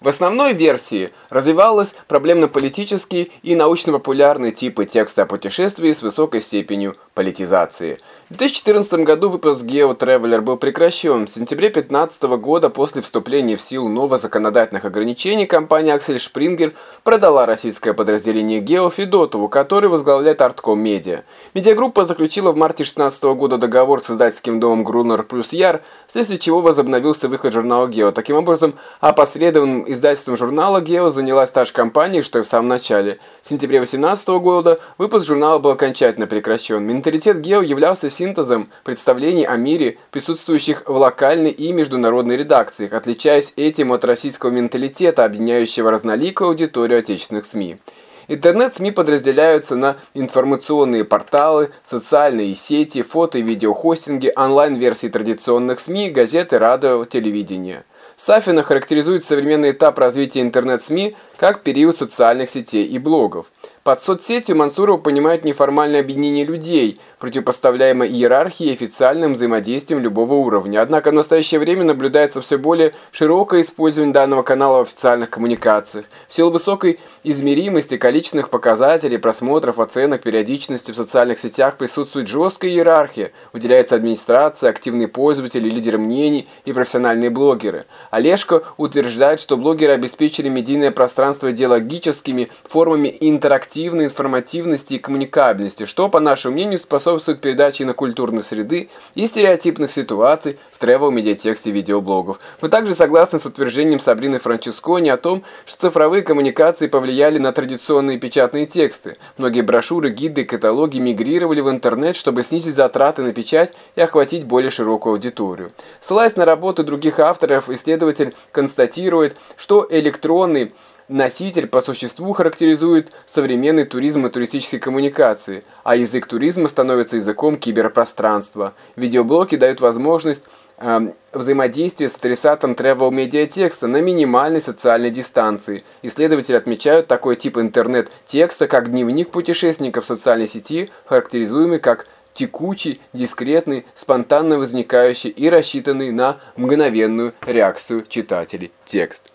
В основной версии развивалась проблемно-политические и научно-популярные типы текста о путешествии с высокой степенью политизации. В 2014 году выпуск Geo Traveler был прекращен. В сентябре 2015 года после вступления в силу новых законодательных ограничений компания Axel Springer продала российское подразделение Geo Федотову, который возглавляет Артком Медиа. Медиагруппа заключила в марте 2016 года договор с издательским домом Грунер плюс Яр, вследствие чего возобновился выход журнала Geo. Таким образом, опосредованным издательством журнала Geo занялась та же компания, что и в самом начале. В сентябре 2018 года выпуск журнала был окончательно прекращен. Менталитет Гео являлся синтезом представлений о мире, присутствующих в локальной и международной редакциях, отличаясь этим от российского менталитета, объединяющего разноликую аудиторию отечественных СМИ. Интернет-СМИ подразделяются на информационные порталы, социальные сети, фото- и видеохостинги, онлайн-версии традиционных СМИ, газеты, радио, телевидения. Сафина характеризует современный этап развития интернет-СМИ как период социальных сетей и блогов. Под соцсетью Мансуров понимает неформальное объединение людей, противопоставляемое иерархии и официальным взаимодействием любого уровня. Однако в настоящее время наблюдается все более широкое использование данного канала в официальных коммуникациях. В силу высокой измеримости количественных показателей, просмотров, оценок, периодичности в социальных сетях присутствует жесткая иерархия, уделяется администрация, активные пользователи, лидеры мнений и профессиональные блогеры. Олежко утверждает, что блогеры обеспечили медийное пространство идеологическими формами интерактивности активной информативности и коммуникабельности, что, по нашему мнению, способствует передаче инокультурной среды и стереотипных ситуаций в тревел-медиатексте видеоблогов. Мы также согласны с утверждением Сабрины Франческони о том, что цифровые коммуникации повлияли на традиционные печатные тексты. Многие брошюры, гиды и каталоги мигрировали в интернет, чтобы снизить затраты на печать и охватить более широкую аудиторию. Ссылаясь на работы других авторов, исследователь констатирует, что электронный Носитель по существу характеризует современный туризм и туристические коммуникации, а язык туризма становится языком киберпространства. Видеоблоки дают возможность э, взаимодействия с адресатом travel медиатекста на минимальной социальной дистанции. Исследователи отмечают такой тип интернет-текста, как дневник путешественника в социальной сети, характеризуемый как текучий, дискретный, спонтанно возникающий и рассчитанный на мгновенную реакцию читателей текст.